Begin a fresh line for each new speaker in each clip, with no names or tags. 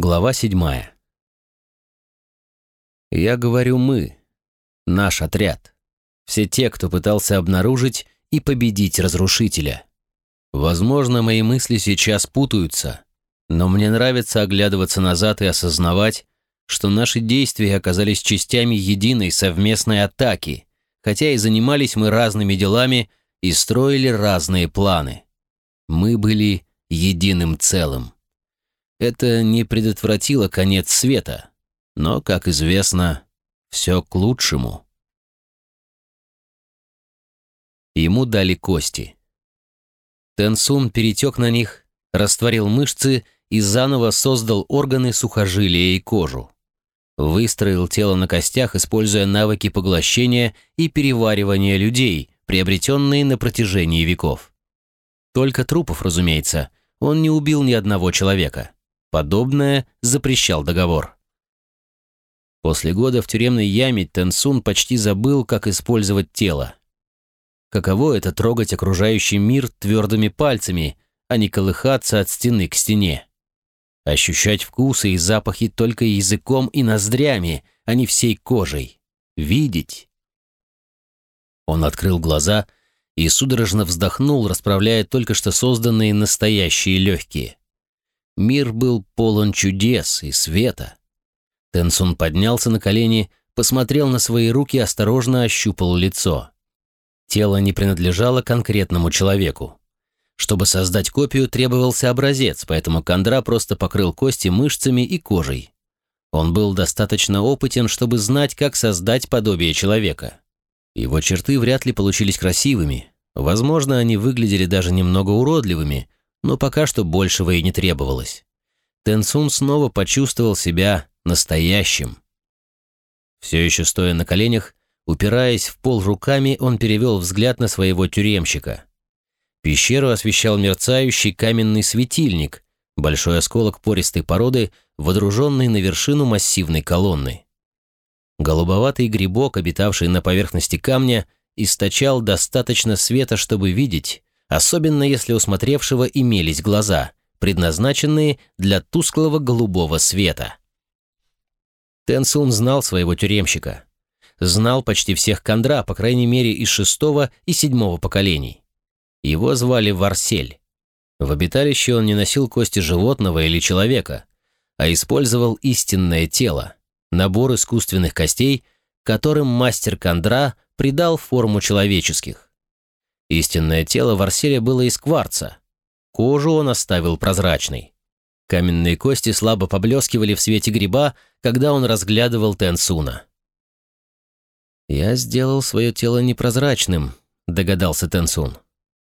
Глава седьмая. Я говорю «мы», наш отряд, все те, кто пытался обнаружить и победить разрушителя. Возможно, мои мысли сейчас путаются, но мне нравится оглядываться назад и осознавать, что наши действия оказались частями единой совместной атаки, хотя и занимались мы разными делами и строили разные планы. Мы были единым целым. Это не предотвратило конец света, но, как известно, все к лучшему. Ему дали кости. Тенсун перетек на них, растворил мышцы и заново создал органы сухожилия и кожу. Выстроил тело на костях, используя навыки поглощения и переваривания людей, приобретенные на протяжении веков. Только трупов, разумеется, он не убил ни одного человека. Подобное запрещал договор. После года в тюремной яме Тенсун почти забыл, как использовать тело. Каково это трогать окружающий мир твердыми пальцами, а не колыхаться от стены к стене. Ощущать вкусы и запахи только языком и ноздрями, а не всей кожей. Видеть. Он открыл глаза и судорожно вздохнул, расправляя только что созданные настоящие легкие. Мир был полон чудес и света. Тенсун поднялся на колени, посмотрел на свои руки и осторожно ощупал лицо. Тело не принадлежало конкретному человеку. Чтобы создать копию, требовался образец, поэтому Кондра просто покрыл кости мышцами и кожей. Он был достаточно опытен, чтобы знать, как создать подобие человека. Его черты вряд ли получились красивыми. Возможно, они выглядели даже немного уродливыми, но пока что большего и не требовалось. Тенсун снова почувствовал себя настоящим. Все еще стоя на коленях, упираясь в пол руками, он перевел взгляд на своего тюремщика. Пещеру освещал мерцающий каменный светильник, большой осколок пористой породы, водруженный на вершину массивной колонны. Голубоватый грибок, обитавший на поверхности камня, источал достаточно света, чтобы видеть, особенно если у смотревшего имелись глаза, предназначенные для тусклого голубого света. Тенсун знал своего тюремщика. Знал почти всех кондра, по крайней мере, из шестого и седьмого поколений. Его звали Варсель. В обиталище он не носил кости животного или человека, а использовал истинное тело, набор искусственных костей, которым мастер кондра придал форму человеческих. Истинное тело Варселя было из кварца. Кожу он оставил прозрачной. Каменные кости слабо поблескивали в свете гриба, когда он разглядывал Тенсуна. «Я сделал свое тело непрозрачным», — догадался Тенсун.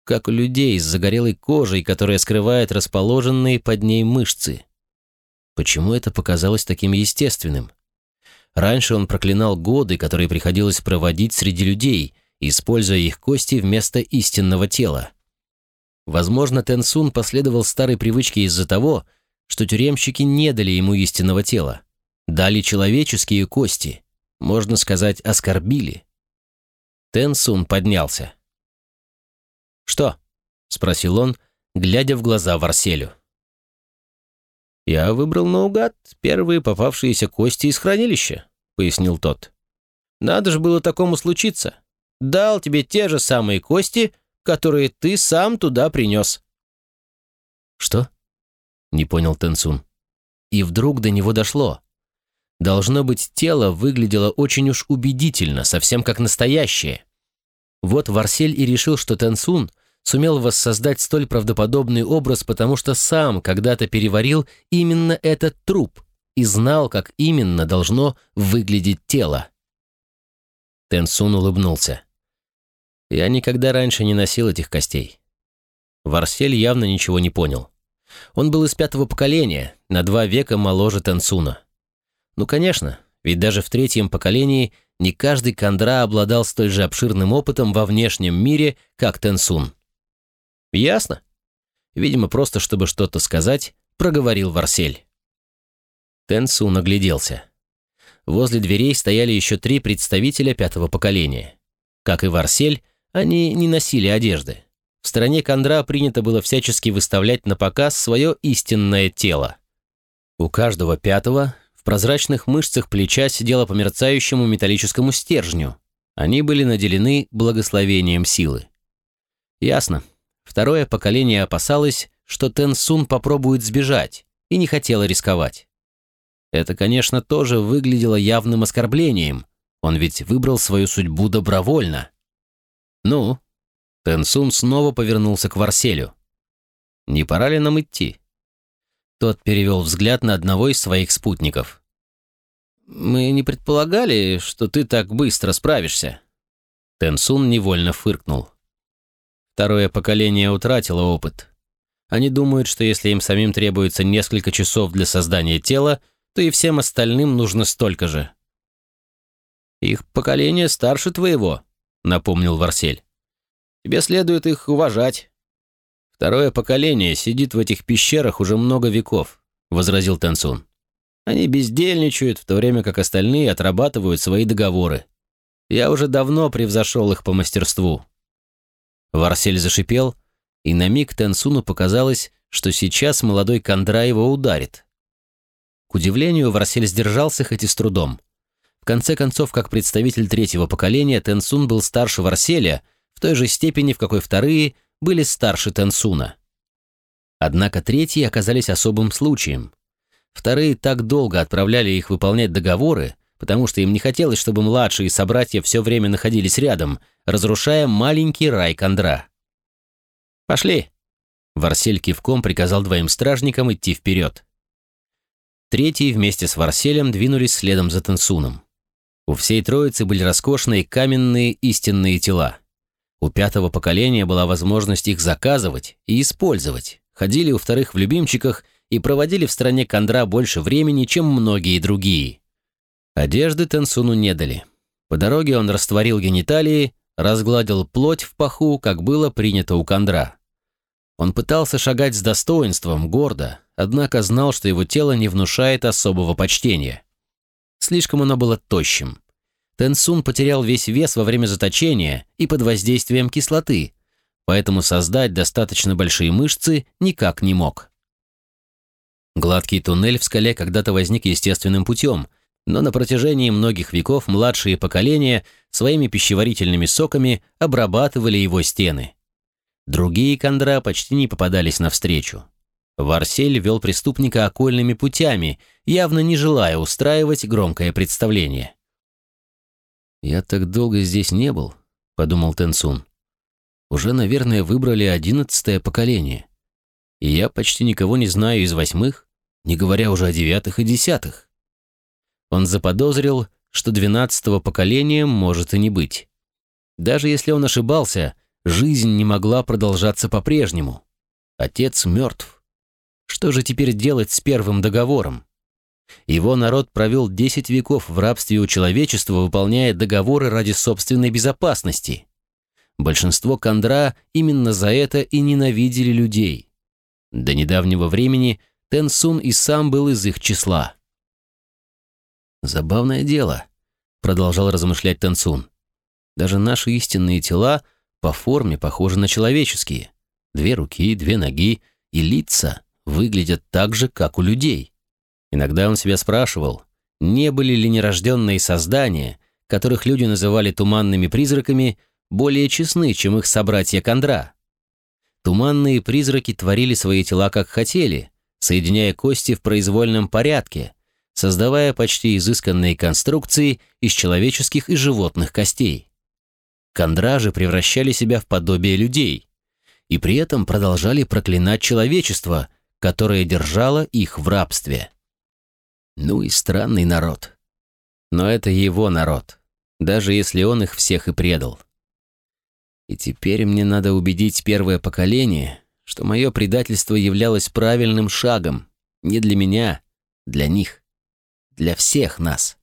«Как у людей с загорелой кожей, которая скрывает расположенные под ней мышцы». Почему это показалось таким естественным? Раньше он проклинал годы, которые приходилось проводить среди людей — используя их кости вместо истинного тела. Возможно, Тенсун последовал старой привычке из-за того, что тюремщики не дали ему истинного тела. Дали человеческие кости, можно сказать, оскорбили. Тенсун поднялся. «Что?» — спросил он, глядя в глаза Варселю. «Я выбрал наугад первые попавшиеся кости из хранилища», — пояснил тот. «Надо же было такому случиться дал тебе те же самые кости, которые ты сам туда принес». «Что?» — не понял Тенсун. И вдруг до него дошло. Должно быть, тело выглядело очень уж убедительно, совсем как настоящее. Вот Варсель и решил, что Тенсун сумел воссоздать столь правдоподобный образ, потому что сам когда-то переварил именно этот труп и знал, как именно должно выглядеть тело. Тенсун улыбнулся. Я никогда раньше не носил этих костей. Варсель явно ничего не понял. Он был из пятого поколения, на два века моложе Тенсуна. Ну, конечно, ведь даже в третьем поколении не каждый кандра обладал столь же обширным опытом во внешнем мире, как Тенсун. Ясно? Видимо, просто чтобы что-то сказать, проговорил Варсель. Тенсун огляделся. Возле дверей стояли еще три представителя пятого поколения. Как и Варсель, они не носили одежды. В стране Кондра принято было всячески выставлять на показ свое истинное тело. У каждого пятого в прозрачных мышцах плеча сидело по мерцающему металлическому стержню. Они были наделены благословением силы. Ясно. Второе поколение опасалось, что Тенсун попробует сбежать, и не хотело рисковать. Это, конечно, тоже выглядело явным оскорблением. Он ведь выбрал свою судьбу добровольно. Ну, Тенсун снова повернулся к Варселю. «Не пора ли нам идти?» Тот перевел взгляд на одного из своих спутников. «Мы не предполагали, что ты так быстро справишься». Тенсун невольно фыркнул. Второе поколение утратило опыт. Они думают, что если им самим требуется несколько часов для создания тела, то и всем остальным нужно столько же. «Их поколение старше твоего», — напомнил Варсель. «Тебе следует их уважать». «Второе поколение сидит в этих пещерах уже много веков», — возразил Тансун. «Они бездельничают, в то время как остальные отрабатывают свои договоры. Я уже давно превзошел их по мастерству». Варсель зашипел, и на миг Тансуну показалось, что сейчас молодой Кондра его ударит. Удивлению, Варсель сдержался хоть и с трудом. В конце концов, как представитель третьего поколения, Тенсун был старше Варселя в той же степени, в какой вторые были старше Тенсуна. Однако третьи оказались особым случаем. Вторые так долго отправляли их выполнять договоры, потому что им не хотелось, чтобы младшие собратья все время находились рядом, разрушая маленький рай Кондра. «Пошли!» Варсель кивком приказал двоим стражникам идти вперед. Третьи вместе с Варселем двинулись следом за Тенсуном. У всей троицы были роскошные каменные истинные тела. У пятого поколения была возможность их заказывать и использовать. Ходили у вторых в любимчиках и проводили в стране Кондра больше времени, чем многие другие. Одежды Тенсуну не дали. По дороге он растворил гениталии, разгладил плоть в паху, как было принято у Кондра. Он пытался шагать с достоинством, гордо, однако знал, что его тело не внушает особого почтения. Слишком оно было тощим. Тенсун потерял весь вес во время заточения и под воздействием кислоты, поэтому создать достаточно большие мышцы никак не мог. Гладкий туннель в скале когда-то возник естественным путем, но на протяжении многих веков младшие поколения своими пищеварительными соками обрабатывали его стены. Другие кондра почти не попадались навстречу. Варсель вел преступника окольными путями, явно не желая устраивать громкое представление. «Я так долго здесь не был», — подумал Тенсун. «Уже, наверное, выбрали одиннадцатое поколение. И я почти никого не знаю из восьмых, не говоря уже о девятых и десятых». Он заподозрил, что двенадцатого поколения может и не быть. Даже если он ошибался, жизнь не могла продолжаться по-прежнему. Отец мертв. Что же теперь делать с первым договором? Его народ провел 10 веков в рабстве у человечества, выполняя договоры ради собственной безопасности. Большинство Кондра именно за это и ненавидели людей. До недавнего времени Тенсун и сам был из их числа. «Забавное дело», — продолжал размышлять Тенсун. «Даже наши истинные тела по форме похожи на человеческие. Две руки, две ноги и лица выглядят так же, как у людей. Иногда он себя спрашивал, не были ли нерожденные создания, которых люди называли туманными призраками, более честны, чем их собратья Кондра. Туманные призраки творили свои тела как хотели, соединяя кости в произвольном порядке, создавая почти изысканные конструкции из человеческих и животных костей. Кондра же превращали себя в подобие людей и при этом продолжали проклинать человечество, которая держала их в рабстве. Ну и странный народ. Но это его народ, даже если он их всех и предал. И теперь мне надо убедить первое поколение, что мое предательство являлось правильным шагом не для меня, для них, для всех нас.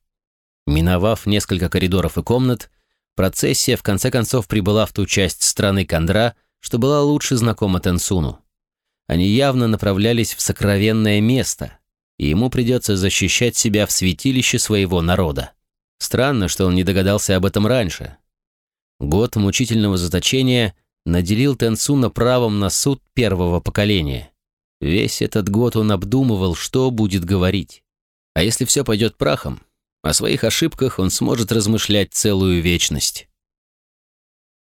Миновав несколько коридоров и комнат, процессия в конце концов прибыла в ту часть страны Кондра, что была лучше знакома Тенсуну. Они явно направлялись в сокровенное место, и ему придется защищать себя в святилище своего народа. Странно, что он не догадался об этом раньше. Год мучительного заточения наделил Тенсуна правом на суд первого поколения. Весь этот год он обдумывал, что будет говорить. А если все пойдет прахом, о своих ошибках он сможет размышлять целую вечность.